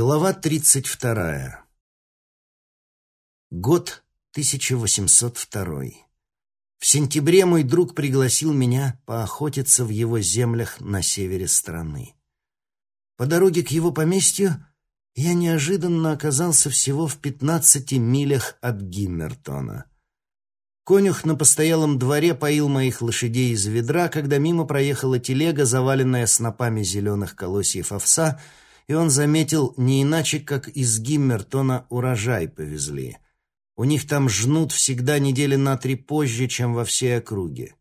Глава 32. Год 1802. В сентябре мой друг пригласил меня поохотиться в его землях на севере страны. По дороге к его поместью я неожиданно оказался всего в 15 милях от Гиммертона. Конюх на постоялом дворе поил моих лошадей из ведра, когда мимо проехала телега, заваленная снопами зеленых колосьев овса, и он заметил не иначе, как из Гиммертона урожай повезли. У них там жнут всегда недели на три позже, чем во всей округе.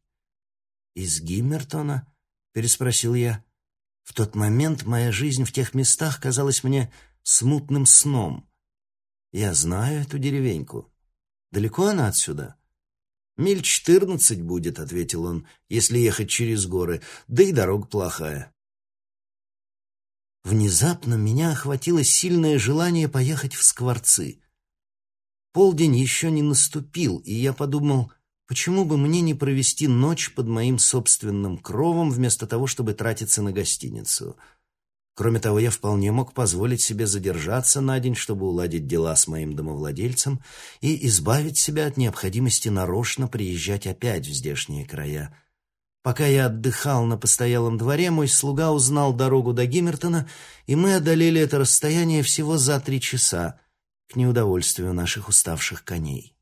«Из Гиммертона?» — переспросил я. В тот момент моя жизнь в тех местах казалась мне смутным сном. Я знаю эту деревеньку. Далеко она отсюда? «Миль четырнадцать будет», — ответил он, — «если ехать через горы, да и дорога плохая». Внезапно меня охватило сильное желание поехать в Скворцы. Полдень еще не наступил, и я подумал, почему бы мне не провести ночь под моим собственным кровом вместо того, чтобы тратиться на гостиницу. Кроме того, я вполне мог позволить себе задержаться на день, чтобы уладить дела с моим домовладельцем и избавить себя от необходимости нарочно приезжать опять в здешние края. Пока я отдыхал на постоялом дворе, мой слуга узнал дорогу до Гиммертона, и мы одолели это расстояние всего за три часа, к неудовольствию наших уставших коней.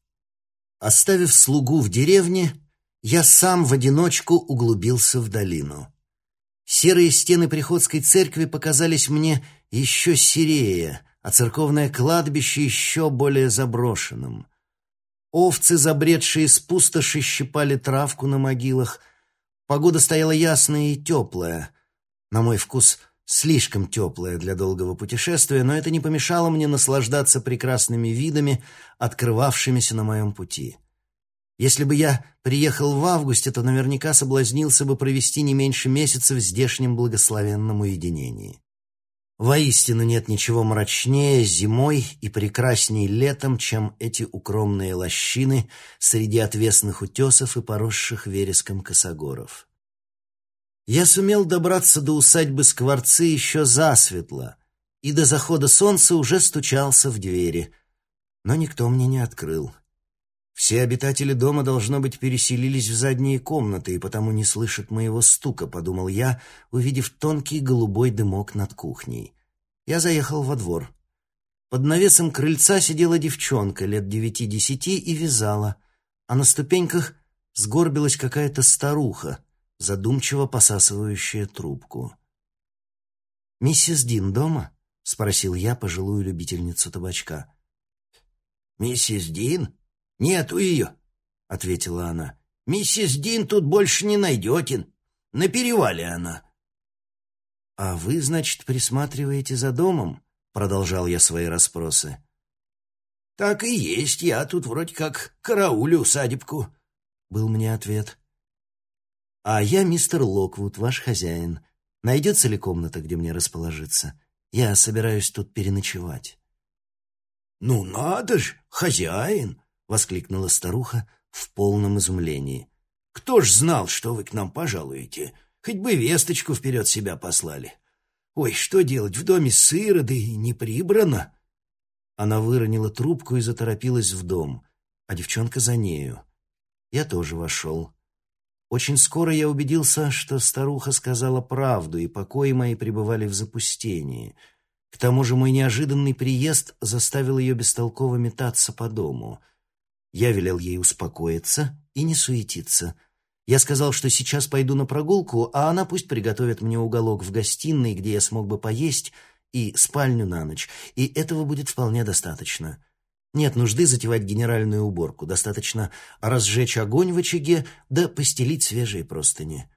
Оставив слугу в деревне, я сам в одиночку углубился в долину. Серые стены приходской церкви показались мне еще серее, а церковное кладбище еще более заброшенным. Овцы, забредшие с пустоши, щипали травку на могилах — Погода стояла ясная и теплая. На мой вкус, слишком теплая для долгого путешествия, но это не помешало мне наслаждаться прекрасными видами, открывавшимися на моем пути. Если бы я приехал в августе, то наверняка соблазнился бы провести не меньше месяца в здешнем благословенном уединении. Воистину нет ничего мрачнее зимой и прекрасней летом, чем эти укромные лощины среди отвесных утесов и поросших вереском косогоров. Я сумел добраться до усадьбы Скворцы еще засветло, и до захода солнца уже стучался в двери, но никто мне не открыл. Все обитатели дома, должно быть, переселились в задние комнаты и потому не слышат моего стука, подумал я, увидев тонкий голубой дымок над кухней. Я заехал во двор. Под навесом крыльца сидела девчонка лет девяти-десяти и вязала, а на ступеньках сгорбилась какая-то старуха, задумчиво посасывающая трубку. «Миссис Дин дома?» — спросил я пожилую любительницу табачка. «Миссис Дин?» «Нету ее», — ответила она. «Миссис Дин тут больше не найдете. На перевале она». «А вы, значит, присматриваете за домом?» — продолжал я свои расспросы. «Так и есть, я тут вроде как караулю усадебку», — был мне ответ. «А я мистер Локвуд, ваш хозяин. Найдется ли комната, где мне расположиться? Я собираюсь тут переночевать». «Ну надо ж, хозяин!» — воскликнула старуха в полном изумлении. «Кто ж знал, что вы к нам пожалуете? Хоть бы весточку вперед себя послали. Ой, что делать, в доме сыро, да и не прибрано». Она выронила трубку и заторопилась в дом, а девчонка за нею. Я тоже вошел. Очень скоро я убедился, что старуха сказала правду, и покои мои пребывали в запустении. К тому же мой неожиданный приезд заставил ее бестолково метаться по дому — я велел ей успокоиться и не суетиться. Я сказал, что сейчас пойду на прогулку, а она пусть приготовит мне уголок в гостиной, где я смог бы поесть, и спальню на ночь, и этого будет вполне достаточно. Нет нужды затевать генеральную уборку, достаточно разжечь огонь в очаге да постелить свежие простыни.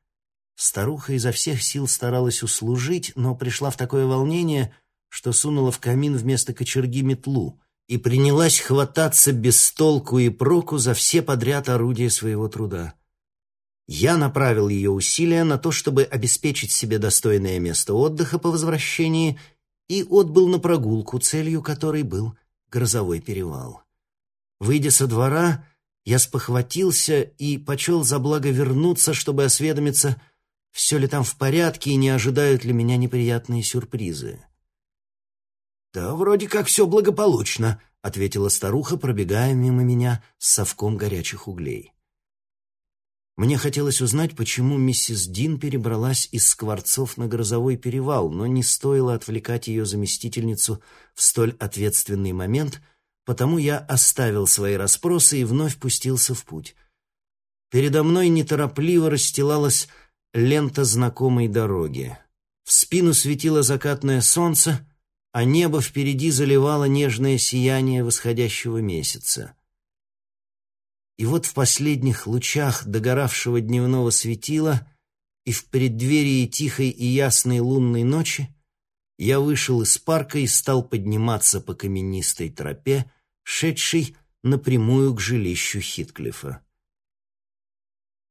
Старуха изо всех сил старалась услужить, но пришла в такое волнение, что сунула в камин вместо кочерги метлу — и принялась хвататься без толку и проку за все подряд орудия своего труда. Я направил ее усилия на то, чтобы обеспечить себе достойное место отдыха по возвращении, и отбыл на прогулку, целью которой был грозовой перевал. Выйдя со двора, я спохватился и почел за благо вернуться, чтобы осведомиться, все ли там в порядке и не ожидают ли меня неприятные сюрпризы. «Да вроде как все благополучно», — ответила старуха, пробегая мимо меня с совком горячих углей. Мне хотелось узнать, почему миссис Дин перебралась из Скворцов на Грозовой перевал, но не стоило отвлекать ее заместительницу в столь ответственный момент, потому я оставил свои расспросы и вновь пустился в путь. Передо мной неторопливо расстилалась лента знакомой дороги. В спину светило закатное солнце, а небо впереди заливало нежное сияние восходящего месяца. И вот в последних лучах догоравшего дневного светила и в преддверии тихой и ясной лунной ночи я вышел из парка и стал подниматься по каменистой тропе, шедшей напрямую к жилищу Хитклифа.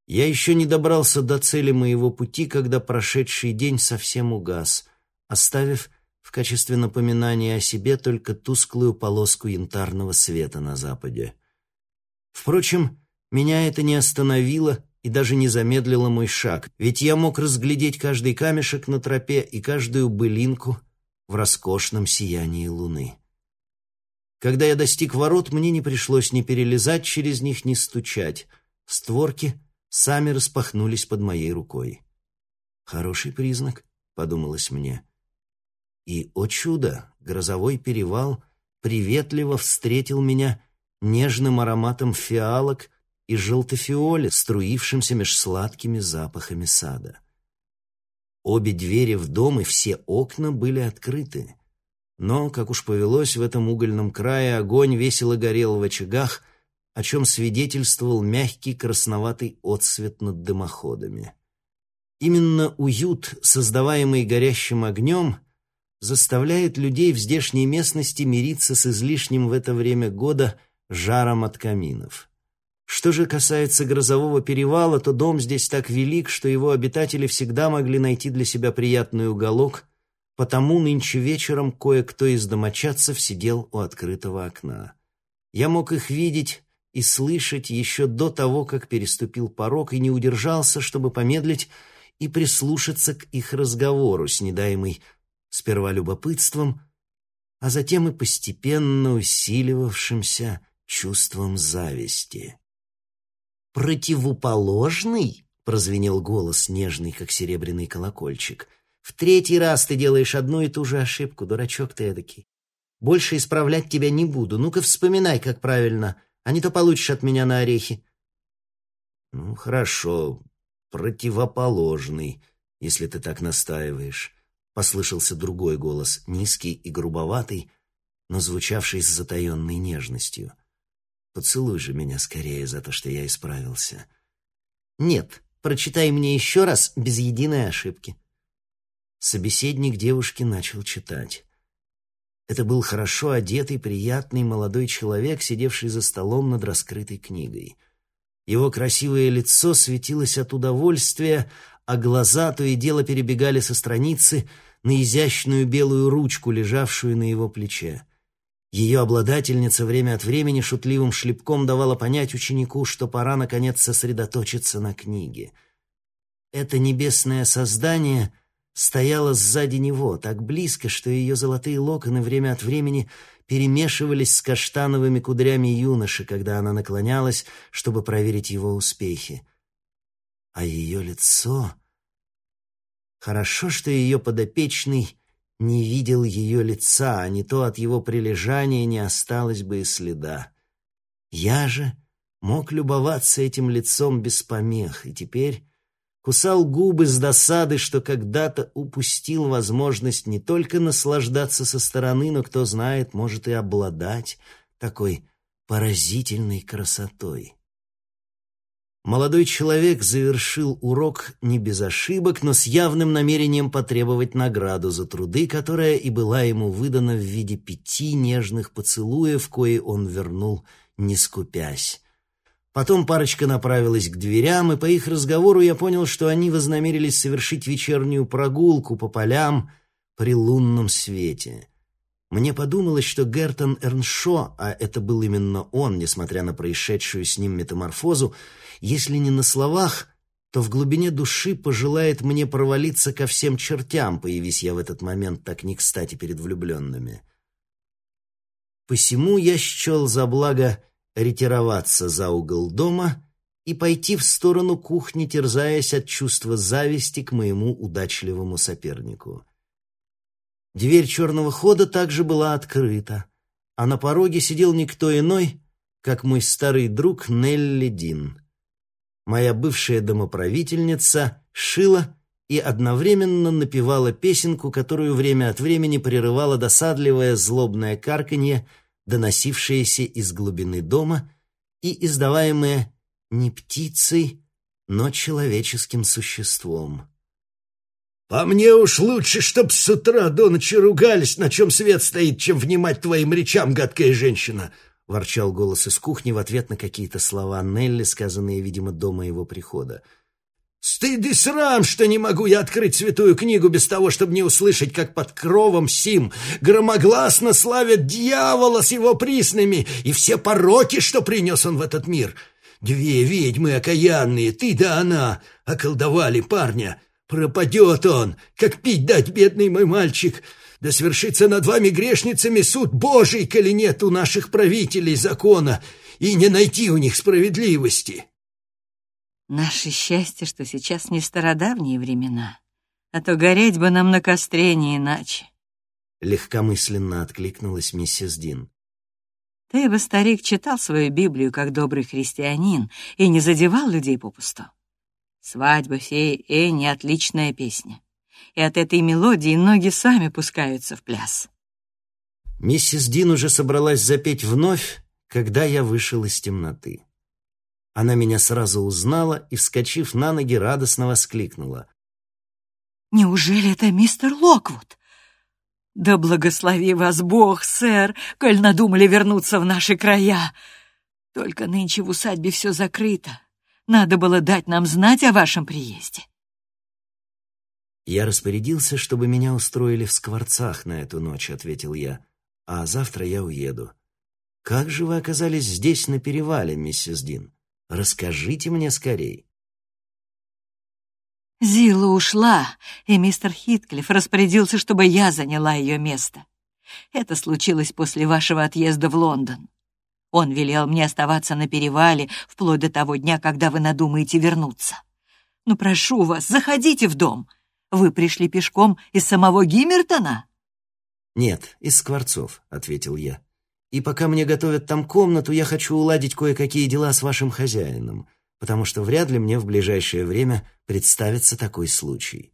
Я еще не добрался до цели моего пути, когда прошедший день совсем угас, оставив в качестве напоминания о себе только тусклую полоску янтарного света на западе. Впрочем, меня это не остановило и даже не замедлило мой шаг, ведь я мог разглядеть каждый камешек на тропе и каждую былинку в роскошном сиянии луны. Когда я достиг ворот, мне не пришлось ни перелезать через них, ни стучать. Створки сами распахнулись под моей рукой. «Хороший признак», — подумалось мне. И, о чудо, грозовой перевал приветливо встретил меня нежным ароматом фиалок и желтофиоли, струившимся меж сладкими запахами сада. Обе двери в дом и все окна были открыты. Но, как уж повелось, в этом угольном крае огонь весело горел в очагах — о чем свидетельствовал мягкий красноватый отсвет над дымоходами. Именно уют, создаваемый горящим огнем, заставляет людей в здешней местности мириться с излишним в это время года жаром от каминов. Что же касается грозового перевала, то дом здесь так велик, что его обитатели всегда могли найти для себя приятный уголок, потому нынче вечером кое-кто из домочадцев сидел у открытого окна. Я мог их видеть и слышать еще до того, как переступил порог и не удержался, чтобы помедлить и прислушаться к их разговору, с недаемой сперва любопытством, а затем и постепенно усиливавшимся чувством зависти. «Противоположный?» — прозвенел голос, нежный, как серебряный колокольчик. «В третий раз ты делаешь одну и ту же ошибку, дурачок ты эдакий. Больше исправлять тебя не буду. Ну-ка вспоминай, как правильно а не то получишь от меня на орехи. Ну, хорошо, противоположный, если ты так настаиваешь. Послышался другой голос, низкий и грубоватый, но звучавший с затаенной нежностью. Поцелуй же меня скорее за то, что я исправился. Нет, прочитай мне еще раз без единой ошибки. Собеседник девушки начал читать. Это был хорошо одетый, приятный молодой человек, сидевший за столом над раскрытой книгой. Его красивое лицо светилось от удовольствия, а глаза то и дело перебегали со страницы на изящную белую ручку, лежавшую на его плече. Ее обладательница время от времени шутливым шлепком давала понять ученику, что пора, наконец, сосредоточиться на книге. Это небесное создание — стояла сзади него, так близко, что ее золотые локоны время от времени перемешивались с каштановыми кудрями юноши, когда она наклонялась, чтобы проверить его успехи. А ее лицо... Хорошо, что ее подопечный не видел ее лица, а не то от его прилежания не осталось бы и следа. Я же мог любоваться этим лицом без помех, и теперь кусал губы с досады, что когда-то упустил возможность не только наслаждаться со стороны, но, кто знает, может и обладать такой поразительной красотой. Молодой человек завершил урок не без ошибок, но с явным намерением потребовать награду за труды, которая и была ему выдана в виде пяти нежных поцелуев, кои он вернул, не скупясь. Потом парочка направилась к дверям, и по их разговору я понял, что они вознамерились совершить вечернюю прогулку по полям при лунном свете. Мне подумалось, что Гертон Эрншо, а это был именно он, несмотря на происшедшую с ним метаморфозу, если не на словах, то в глубине души пожелает мне провалиться ко всем чертям, появись я в этот момент так не кстати перед влюбленными. Посему я счел за благо ретироваться за угол дома и пойти в сторону кухни, терзаясь от чувства зависти к моему удачливому сопернику. Дверь черного хода также была открыта, а на пороге сидел никто иной, как мой старый друг Нелли Дин. Моя бывшая домоправительница шила и одновременно напевала песенку, которую время от времени прерывало досадливое злобное карканье, доносившееся из глубины дома и издаваемое не птицей, но человеческим существом. «По мне уж лучше, чтоб с утра до ночи ругались, на чем свет стоит, чем внимать твоим речам, гадкая женщина!» — ворчал голос из кухни в ответ на какие-то слова Нелли, сказанные, видимо, до моего прихода. «Стыд и срам, что не могу я открыть святую книгу без того, чтобы не услышать, как под кровом Сим громогласно славят дьявола с его присными и все пороки, что принес он в этот мир. Две ведьмы окаянные, ты да она, околдовали парня». Пропадет он, как пить дать, бедный мой мальчик. Да свершится над вами грешницами суд Божий, коли нет у наших правителей закона, и не найти у них справедливости. Наше счастье, что сейчас не стародавние времена, а то гореть бы нам на костре не иначе. Легкомысленно откликнулась миссис Дин. Ты бы, старик, читал свою Библию как добрый христианин и не задевал людей попусту. Свадьба феи Энни — отличная песня. И от этой мелодии ноги сами пускаются в пляс. Миссис Дин уже собралась запеть вновь, когда я вышел из темноты. Она меня сразу узнала и, вскочив на ноги, радостно воскликнула. «Неужели это мистер Локвуд? Да благослови вас Бог, сэр, коль надумали вернуться в наши края. Только нынче в усадьбе все закрыто. Надо было дать нам знать о вашем приезде. «Я распорядился, чтобы меня устроили в Скворцах на эту ночь», — ответил я. «А завтра я уеду». «Как же вы оказались здесь, на перевале, миссис Дин? Расскажите мне скорей». Зила ушла, и мистер Хитклифф распорядился, чтобы я заняла ее место. Это случилось после вашего отъезда в Лондон. Он велел мне оставаться на перевале вплоть до того дня, когда вы надумаете вернуться. Ну, прошу вас, заходите в дом. Вы пришли пешком из самого Гиммертона?» «Нет, из Скворцов», — ответил я. «И пока мне готовят там комнату, я хочу уладить кое-какие дела с вашим хозяином, потому что вряд ли мне в ближайшее время представится такой случай».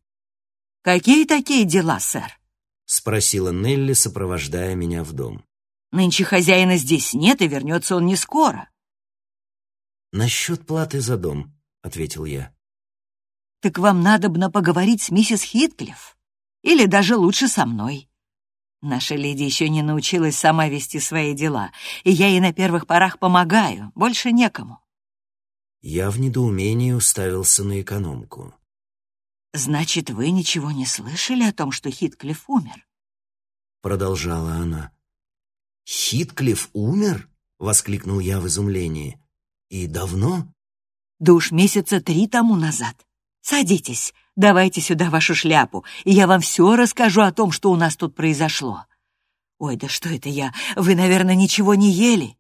«Какие такие дела, сэр?» — спросила Нелли, сопровождая меня в дом. Нынче хозяина здесь нет, и вернется он не скоро. «Насчет платы за дом», — ответил я. «Так вам надобно поговорить с миссис Хитклифф. Или даже лучше со мной. Наша леди еще не научилась сама вести свои дела, и я ей на первых порах помогаю, больше некому». Я в недоумении уставился на экономку. «Значит, вы ничего не слышали о том, что Хитклифф умер?» Продолжала она. «Хитклифф умер?» — воскликнул я в изумлении. «И давно?» «Да уж месяца три тому назад. Садитесь, давайте сюда вашу шляпу, и я вам все расскажу о том, что у нас тут произошло. Ой, да что это я? Вы, наверное, ничего не ели?»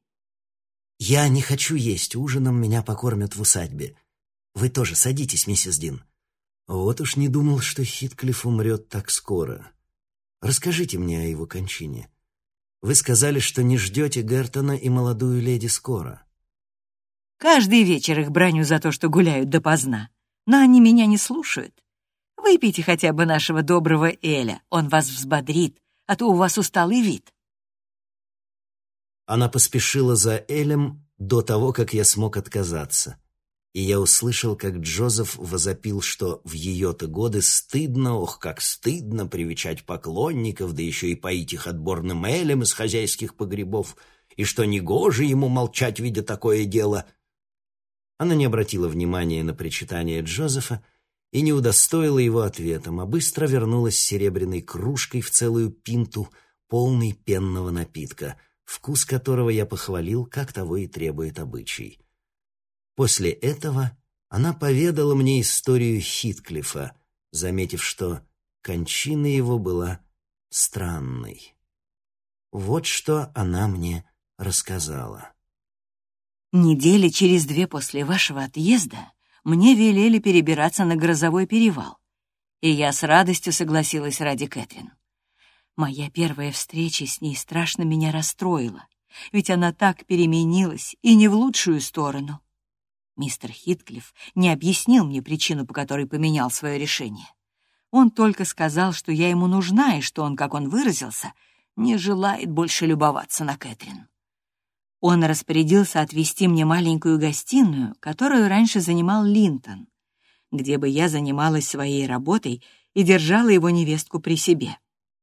«Я не хочу есть, ужином меня покормят в усадьбе. Вы тоже садитесь, миссис Дин. Вот уж не думал, что Хитклифф умрет так скоро. Расскажите мне о его кончине. Вы сказали, что не ждете Гертона и молодую леди скоро. Каждый вечер их браню за то, что гуляют допоздна. Но они меня не слушают. Выпейте хотя бы нашего доброго Эля, он вас взбодрит, а то у вас усталый вид. Она поспешила за Элем до того, как я смог отказаться и я услышал, как Джозеф возопил, что в ее-то годы стыдно, ох, как стыдно привечать поклонников, да еще и поить их отборным элем из хозяйских погребов, и что негоже ему молчать, видя такое дело. Она не обратила внимания на причитание Джозефа и не удостоила его ответом, а быстро вернулась с серебряной кружкой в целую пинту, полной пенного напитка, вкус которого я похвалил, как того и требует обычай. После этого она поведала мне историю Хитклифа, заметив, что кончина его была странной. Вот что она мне рассказала. Недели через две после вашего отъезда мне велели перебираться на грозовой перевал, и я с радостью согласилась ради Кэтрин. Моя первая встреча с ней страшно меня расстроила, ведь она так переменилась и не в лучшую сторону. Мистер Хитклифф не объяснил мне причину, по которой поменял свое решение. Он только сказал, что я ему нужна, и что он, как он выразился, не желает больше любоваться на Кэтрин. Он распорядился отвести мне маленькую гостиную, которую раньше занимал Линтон, где бы я занималась своей работой и держала его невестку при себе.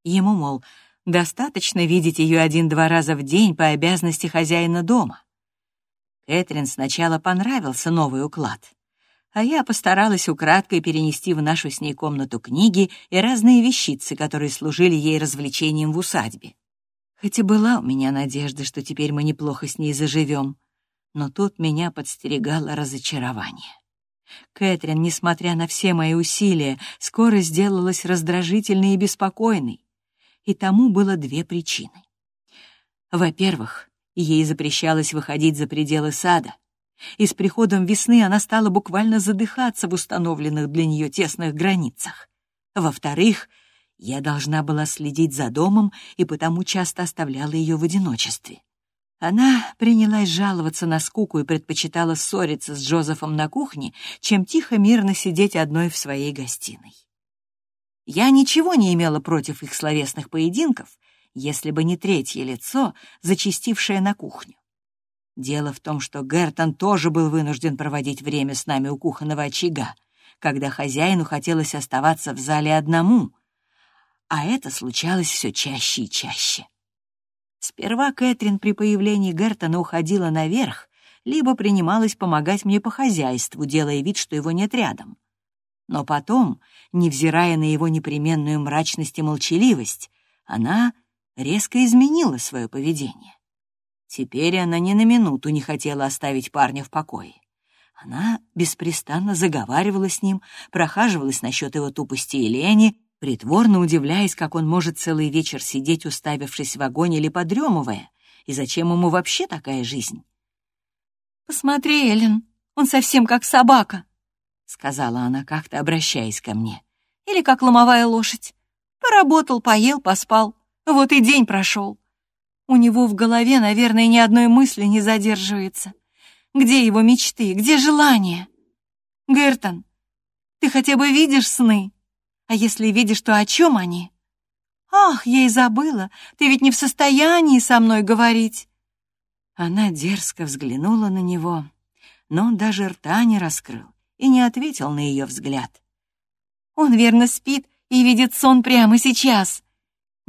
Ему, мол, достаточно видеть ее один-два раза в день по обязанности хозяина дома. Кэтрин сначала понравился новый уклад, а я постаралась украдкой перенести в нашу с ней комнату книги и разные вещицы, которые служили ей развлечением в усадьбе. Хоть и была у меня надежда, что теперь мы неплохо с ней заживем, но тут меня подстерегало разочарование. Кэтрин, несмотря на все мои усилия, скоро сделалась раздражительной и беспокойной. И тому было две причины. Во-первых, ей запрещалось выходить за пределы сада, и с приходом весны она стала буквально задыхаться в установленных для нее тесных границах. Во-вторых, я должна была следить за домом и потому часто оставляла ее в одиночестве. Она принялась жаловаться на скуку и предпочитала ссориться с Джозефом на кухне, чем тихо-мирно сидеть одной в своей гостиной. Я ничего не имела против их словесных поединков, если бы не третье лицо, зачастившее на кухню. Дело в том, что Гертон тоже был вынужден проводить время с нами у кухонного очага, когда хозяину хотелось оставаться в зале одному, а это случалось все чаще и чаще. Сперва Кэтрин при появлении Гертона уходила наверх, либо принималась помогать мне по хозяйству, делая вид, что его нет рядом. Но потом, невзирая на его непременную мрачность и молчаливость, она резко изменила свое поведение. Теперь она ни на минуту не хотела оставить парня в покое. Она беспрестанно заговаривала с ним, прохаживалась насчет его тупости и лени, притворно удивляясь, как он может целый вечер сидеть, уставившись в вагоне или подремывая, и зачем ему вообще такая жизнь. «Посмотри, Эллен, он совсем как собака», — сказала она как-то, обращаясь ко мне. «Или как ломовая лошадь. Поработал, поел, поспал. Вот и день прошел. У него в голове, наверное, ни одной мысли не задерживается. Где его мечты, где желания? Гертон, ты хотя бы видишь сны?» А если видишь, то о чем они? Ах, я и забыла, ты ведь не в состоянии со мной говорить. Она дерзко взглянула на него, но он даже рта не раскрыл и не ответил на ее взгляд. Он верно спит и видит сон прямо сейчас.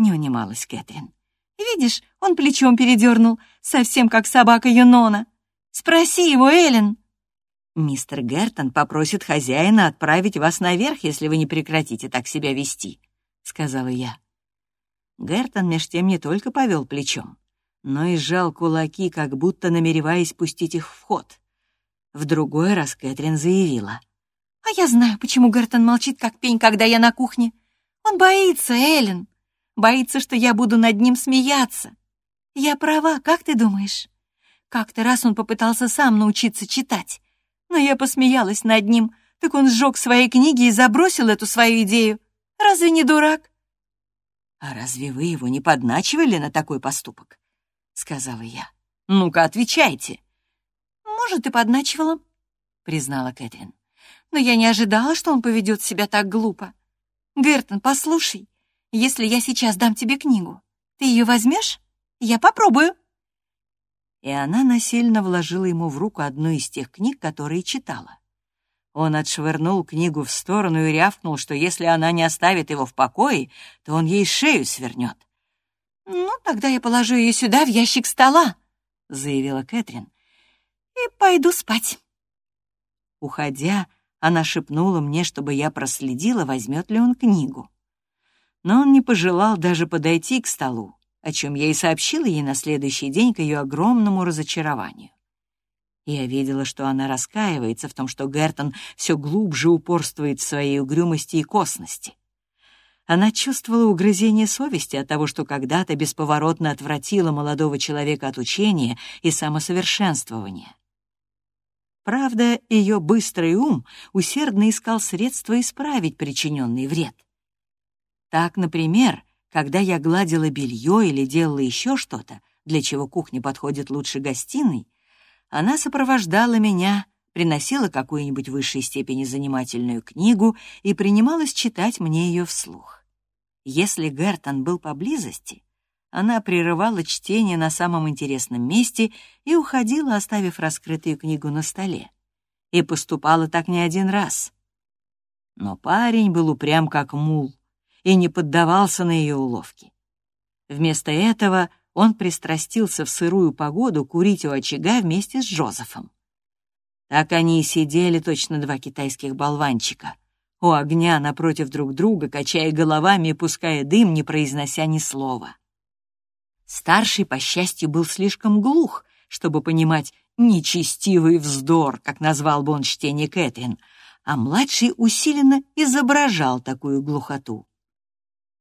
Не унималась Кэтрин. Видишь, он плечом передернул, совсем как собака Юнона. Спроси его, Эллен. «Мистер Гертон попросит хозяина отправить вас наверх, если вы не прекратите так себя вести», — сказала я. Гертон меж тем не только повел плечом, но и сжал кулаки, как будто намереваясь пустить их в ход. В другой раз Кэтрин заявила. «А я знаю, почему Гертон молчит, как пень, когда я на кухне. Он боится, Эллен. Боится, что я буду над ним смеяться. Я права, как ты думаешь? Как-то раз он попытался сам научиться читать, но я посмеялась над ним, так он сжег свои книги и забросил эту свою идею. Разве не дурак? «А разве вы его не подначивали на такой поступок?» — сказала я. «Ну-ка, отвечайте». «Может, и подначивала», — признала Кэтрин. «Но я не ожидала, что он поведет себя так глупо. Гертон, послушай, если я сейчас дам тебе книгу, ты ее возьмешь? Я попробую» и она насильно вложила ему в руку одну из тех книг, которые читала. Он отшвырнул книгу в сторону и рявкнул, что если она не оставит его в покое, то он ей шею свернет. «Ну, тогда я положу ее сюда, в ящик стола», — заявила Кэтрин, — «и пойду спать». Уходя, она шепнула мне, чтобы я проследила, возьмет ли он книгу. Но он не пожелал даже подойти к столу, о чем я и сообщила ей на следующий день к ее огромному разочарованию. Я видела, что она раскаивается в том, что Гертон все глубже упорствует в своей угрюмости и косности. Она чувствовала угрызение совести от того, что когда-то бесповоротно отвратила молодого человека от учения и самосовершенствования. Правда, ее быстрый ум усердно искал средства исправить причиненный вред. Так, например, когда я гладила белье или делала еще что-то, для чего кухня подходит лучше гостиной, она сопровождала меня, приносила какую-нибудь в высшей степени занимательную книгу и принималась читать мне ее вслух. Если Гертон был поблизости, она прерывала чтение на самом интересном месте и уходила, оставив раскрытую книгу на столе. И поступала так не один раз. Но парень был упрям как мул и не поддавался на ее уловки. Вместо этого он пристрастился в сырую погоду курить у очага вместе с Джозефом. Так они и сидели, точно два китайских болванчика, у огня напротив друг друга, качая головами и пуская дым, не произнося ни слова. Старший, по счастью, был слишком глух, чтобы понимать «нечестивый вздор», как назвал бы он чтение Кэтрин, а младший усиленно изображал такую глухоту.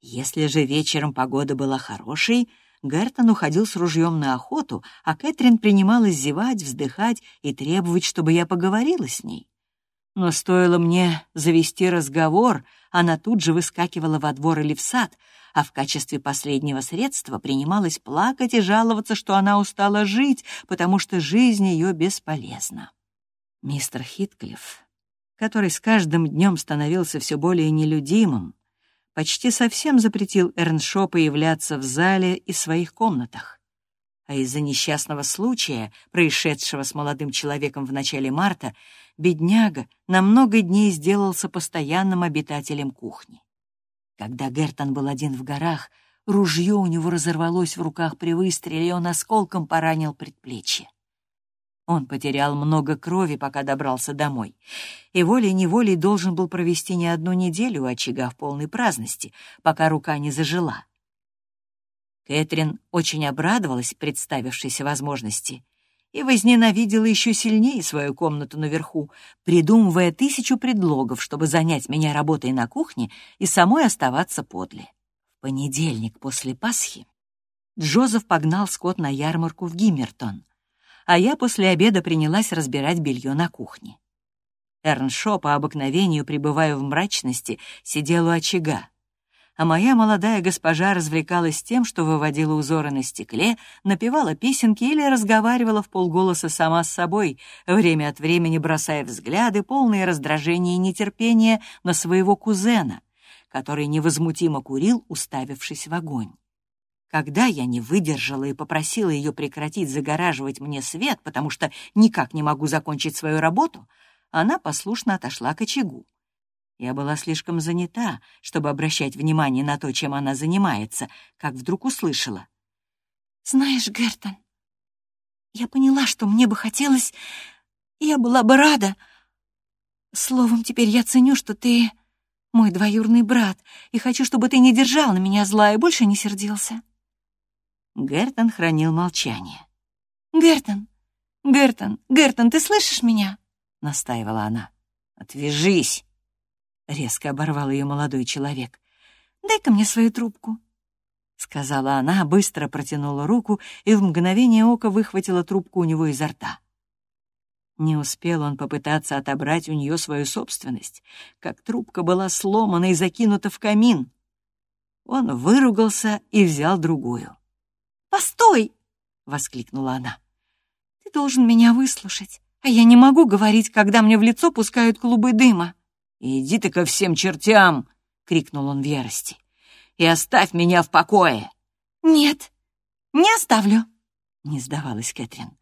Если же вечером погода была хорошей, Гертон уходил с ружьем на охоту, а Кэтрин принималась зевать, вздыхать и требовать, чтобы я поговорила с ней. Но стоило мне завести разговор, она тут же выскакивала во двор или в сад, а в качестве последнего средства принималась плакать и жаловаться, что она устала жить, потому что жизнь ее бесполезна. Мистер Хитклифф, который с каждым днем становился все более нелюдимым, почти совсем запретил Эрншо появляться в зале и своих комнатах. А из-за несчастного случая, происшедшего с молодым человеком в начале марта, бедняга на много дней сделался постоянным обитателем кухни. Когда Гертон был один в горах, ружье у него разорвалось в руках при выстреле, и он осколком поранил предплечье. Он потерял много крови, пока добрался домой, и волей-неволей должен был провести не одну неделю у очага в полной праздности, пока рука не зажила. Кэтрин очень обрадовалась представившейся возможности и возненавидела еще сильнее свою комнату наверху, придумывая тысячу предлогов, чтобы занять меня работой на кухне и самой оставаться подле. В понедельник после Пасхи Джозеф погнал скот на ярмарку в Гиммертон, а я после обеда принялась разбирать белье на кухне. Эрншо по обыкновению, пребывая в мрачности, сидел у очага а моя молодая госпожа развлекалась тем, что выводила узоры на стекле, напевала песенки или разговаривала в полголоса сама с собой, время от времени бросая взгляды, полные раздражения и нетерпения, на своего кузена, который невозмутимо курил, уставившись в огонь. Когда я не выдержала и попросила ее прекратить загораживать мне свет, потому что никак не могу закончить свою работу, она послушно отошла к очагу. Я была слишком занята, чтобы обращать внимание на то, чем она занимается, как вдруг услышала. «Знаешь, Гертон, я поняла, что мне бы хотелось... Я была бы рада. Словом, теперь я ценю, что ты мой двоюрный брат, и хочу, чтобы ты не держал на меня зла и больше не сердился». Гертон хранил молчание. «Гертон, Гертон, Гертон, ты слышишь меня?» — настаивала она. «Отвяжись!» — резко оборвал ее молодой человек. «Дай-ка мне свою трубку», — сказала она, быстро протянула руку и в мгновение ока выхватила трубку у него изо рта. Не успел он попытаться отобрать у нее свою собственность, как трубка была сломана и закинута в камин. Он выругался и взял другую. «Постой!» — воскликнула она. «Ты должен меня выслушать, а я не могу говорить, когда мне в лицо пускают клубы дыма». «Иди ты ко всем чертям!» — крикнул он в ярости. «И оставь меня в покое!» «Нет, не оставлю!» — не сдавалась Кэтрин.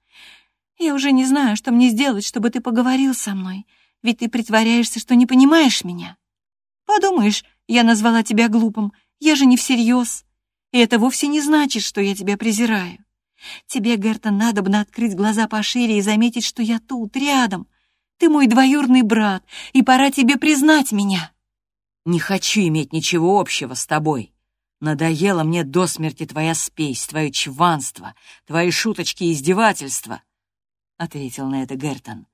«Я уже не знаю, что мне сделать, чтобы ты поговорил со мной, ведь ты притворяешься, что не понимаешь меня. Подумаешь, я назвала тебя глупым, я же не всерьез. И это вовсе не значит, что я тебя презираю. Тебе, Гертон, надо бы открыть глаза пошире и заметить, что я тут, рядом, ты мой двоюрный брат, и пора тебе признать меня». «Не хочу иметь ничего общего с тобой. Надоело мне до смерти твоя спесь, твое чванство, твои шуточки и издевательства», — ответил на это Гертон.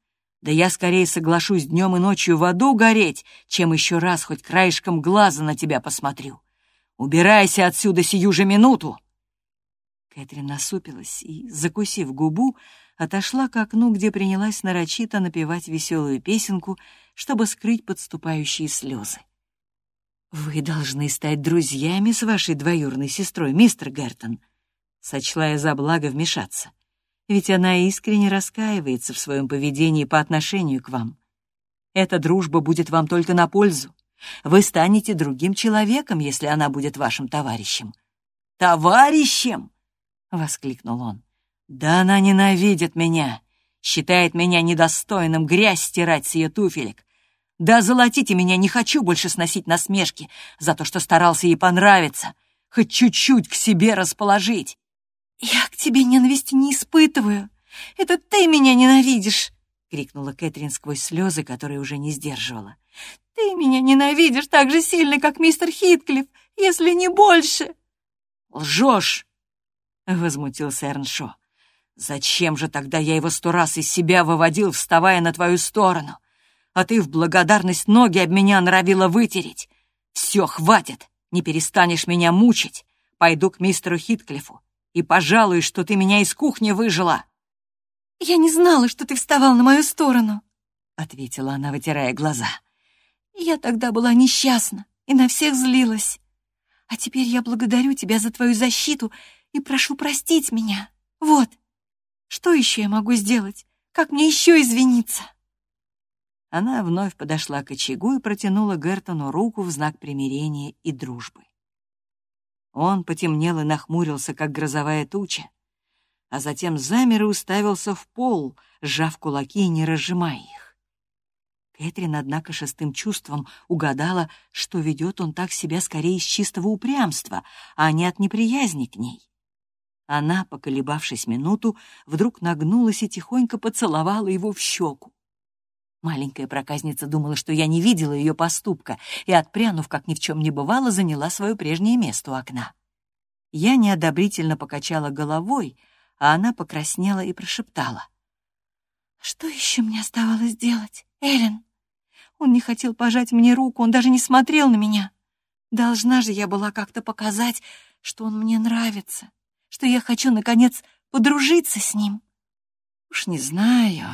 «Да я скорее соглашусь днем и ночью в аду гореть, чем еще раз хоть краешком глаза на тебя посмотрю. Убирайся отсюда сию же минуту!» Кэтрин насупилась и, закусив губу, отошла к окну, где принялась нарочито напевать веселую песенку, чтобы скрыть подступающие слезы. «Вы должны стать друзьями с вашей двоюрной сестрой, мистер Гертон», — сочла я за благо вмешаться. «Ведь она искренне раскаивается в своем поведении по отношению к вам. Эта дружба будет вам только на пользу. Вы станете другим человеком, если она будет вашим товарищем». «Товарищем!» — воскликнул он. «Да она ненавидит меня, считает меня недостойным грязь стирать с ее туфелек. Да золотите меня, не хочу больше сносить насмешки за то, что старался ей понравиться, хоть чуть-чуть к себе расположить». «Я к тебе ненависти не испытываю. Это ты меня ненавидишь!» — крикнула Кэтрин сквозь слезы, которые уже не сдерживала. «Ты меня ненавидишь так же сильно, как мистер Хитклифф, если не больше!» «Лжешь!» — возмутился Эрншо. «Зачем же тогда я его сто раз из себя выводил, вставая на твою сторону? А ты в благодарность ноги об меня норовила вытереть. Все, хватит, не перестанешь меня мучить. Пойду к мистеру Хитклифу и пожалуюсь, что ты меня из кухни выжила». «Я не знала, что ты вставал на мою сторону», — ответила она, вытирая глаза. «Я тогда была несчастна и на всех злилась. А теперь я благодарю тебя за твою защиту и прошу простить меня. Вот. Что еще я могу сделать? Как мне еще извиниться?» Она вновь подошла к очагу и протянула Гертону руку в знак примирения и дружбы. Он потемнел и нахмурился, как грозовая туча, а затем замер и уставился в пол, сжав кулаки и не разжимая их. Кэтрин, однако, шестым чувством угадала, что ведет он так себя скорее из чистого упрямства, а не от неприязни к ней. Она, поколебавшись минуту, вдруг нагнулась и тихонько поцеловала его в щеку. Маленькая проказница думала, что я не видела ее поступка, и, отпрянув, как ни в чем не бывало, заняла свое прежнее место у окна. Я неодобрительно покачала головой, а она покраснела и прошептала. «Что еще мне оставалось делать, Эллен? Он не хотел пожать мне руку, он даже не смотрел на меня. Должна же я была как-то показать, что он мне нравится что я хочу, наконец, подружиться с ним. Уж не знаю,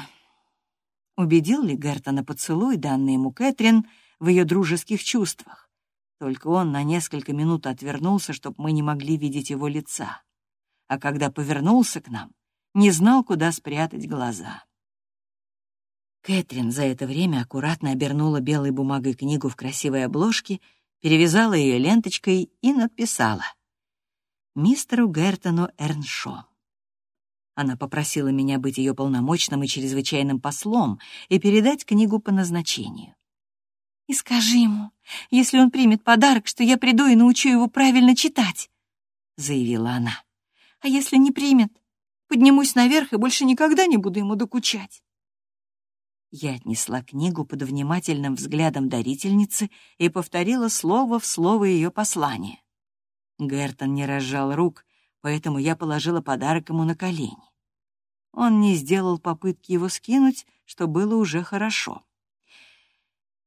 убедил ли Гертона поцелуй, данный ему Кэтрин, в ее дружеских чувствах. Только он на несколько минут отвернулся, чтобы мы не могли видеть его лица. А когда повернулся к нам, не знал, куда спрятать глаза. Кэтрин за это время аккуратно обернула белой бумагой книгу в красивой обложке, перевязала ее ленточкой и написала — мистеру Гертону Эрншо. Она попросила меня быть ее полномочным и чрезвычайным послом и передать книгу по назначению. «И скажи ему, если он примет подарок, что я приду и научу его правильно читать», — заявила она. «А если не примет, поднимусь наверх и больше никогда не буду ему докучать». Я отнесла книгу под внимательным взглядом дарительницы и повторила слово в слово ее послание. Гертон не разжал рук, поэтому я положила подарок ему на колени. Он не сделал попытки его скинуть, что было уже хорошо.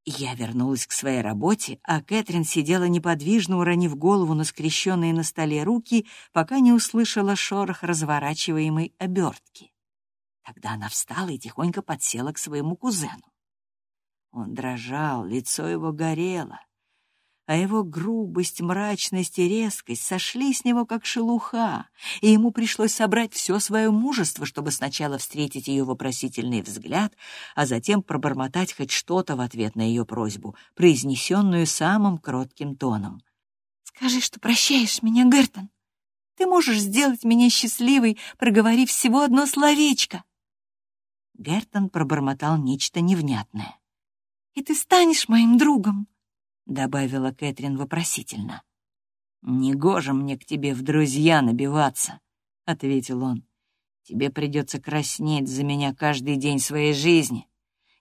Я вернулась к своей работе, а Кэтрин сидела неподвижно, уронив голову на скрещенные на столе руки, пока не услышала шорох разворачиваемой обертки. Тогда она встала и тихонько подсела к своему кузену. Он дрожал, лицо его горело а его грубость, мрачность и резкость сошли с него как шелуха, и ему пришлось собрать все свое мужество, чтобы сначала встретить ее вопросительный взгляд, а затем пробормотать хоть что-то в ответ на ее просьбу, произнесенную самым кротким тоном. «Скажи, что прощаешь меня, Гертон. Ты можешь сделать меня счастливой, проговорив всего одно словечко». Гертон пробормотал нечто невнятное. «И ты станешь моим другом», — добавила Кэтрин вопросительно. «Негоже мне к тебе в друзья набиваться», — ответил он. «Тебе придется краснеть за меня каждый день своей жизни,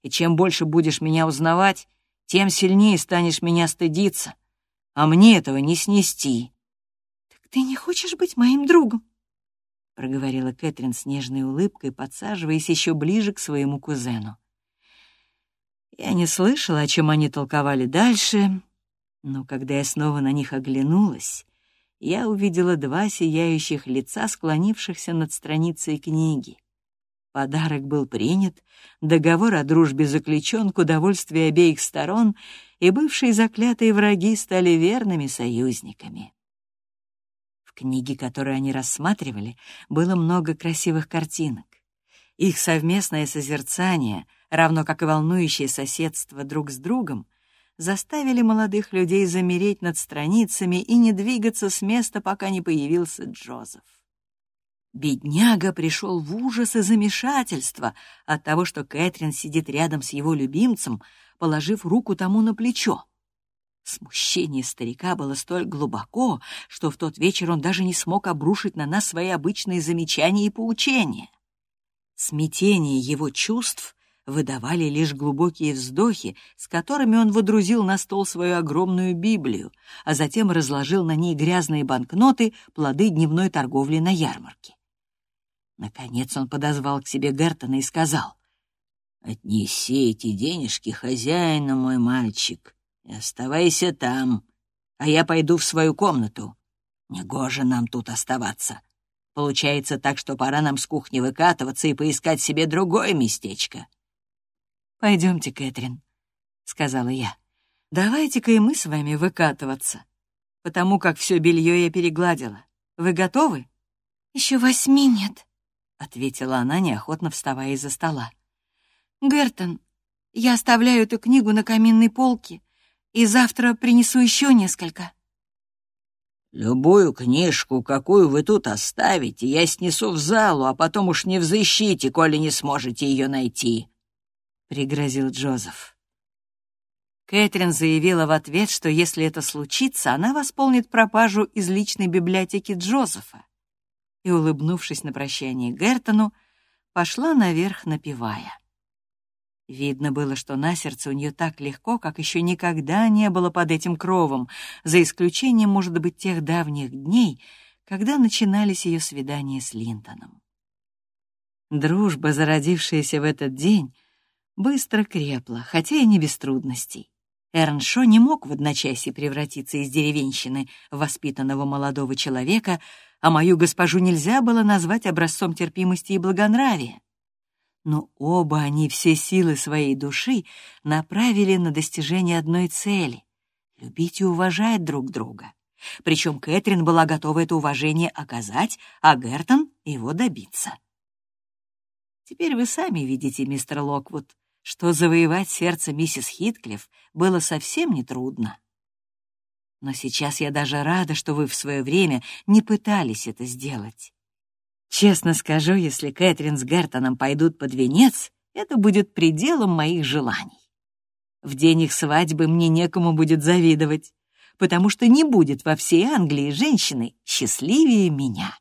и чем больше будешь меня узнавать, тем сильнее станешь меня стыдиться, а мне этого не снести». «Так ты не хочешь быть моим другом?» — проговорила Кэтрин с нежной улыбкой, подсаживаясь еще ближе к своему кузену. Я не слышала, о чем они толковали дальше, Но когда я снова на них оглянулась, я увидела два сияющих лица, склонившихся над страницей книги. Подарок был принят, договор о дружбе заключен к удовольствию обеих сторон, и бывшие заклятые враги стали верными союзниками. В книге, которую они рассматривали, было много красивых картинок. Их совместное созерцание, равно как и волнующее соседство друг с другом, заставили молодых людей замереть над страницами и не двигаться с места, пока не появился Джозеф. Бедняга пришел в ужас и замешательство от того, что Кэтрин сидит рядом с его любимцем, положив руку тому на плечо. Смущение старика было столь глубоко, что в тот вечер он даже не смог обрушить на нас свои обычные замечания и поучения. Смятение его чувств выдавали лишь глубокие вздохи, с которыми он водрузил на стол свою огромную Библию, а затем разложил на ней грязные банкноты, плоды дневной торговли на ярмарке. Наконец он подозвал к себе Гертона и сказал, «Отнеси эти денежки хозяину, мой мальчик, оставайся там, а я пойду в свою комнату. Негоже нам тут оставаться. Получается так, что пора нам с кухни выкатываться и поискать себе другое местечко». «Пойдемте, Кэтрин», — сказала я. «Давайте-ка и мы с вами выкатываться, потому как все белье я перегладила. Вы готовы?» «Еще восьми нет», — ответила она, неохотно вставая из-за стола. «Гертон, я оставляю эту книгу на каминной полке, и завтра принесу еще несколько». «Любую книжку, какую вы тут оставите, я снесу в залу, а потом уж не взыщите, коли не сможете ее найти», пригрозил Джозеф. Кэтрин заявила в ответ, что если это случится, она восполнит пропажу из личной библиотеки Джозефа. И, улыбнувшись на прощание Гертону, пошла наверх, напевая. Видно было, что на сердце у нее так легко, как еще никогда не было под этим кровом, за исключением, может быть, тех давних дней, когда начинались ее свидания с Линтоном. Дружба, зародившаяся в этот день, быстро крепла, хотя и не без трудностей. Эрншо не мог в одночасье превратиться из деревенщины в воспитанного молодого человека, а мою госпожу нельзя было назвать образцом терпимости и благонравия. Но оба они все силы своей души направили на достижение одной цели — любить и уважать друг друга. Причем Кэтрин была готова это уважение оказать, а Гертон — его добиться. Теперь вы сами видите, мистер Локвуд, что завоевать сердце миссис Хитклифф было совсем нетрудно. Но сейчас я даже рада, что вы в свое время не пытались это сделать. Честно скажу, если Кэтрин с Гертоном пойдут под венец, это будет пределом моих желаний. В день их свадьбы мне некому будет завидовать, потому что не будет во всей Англии женщины счастливее меня.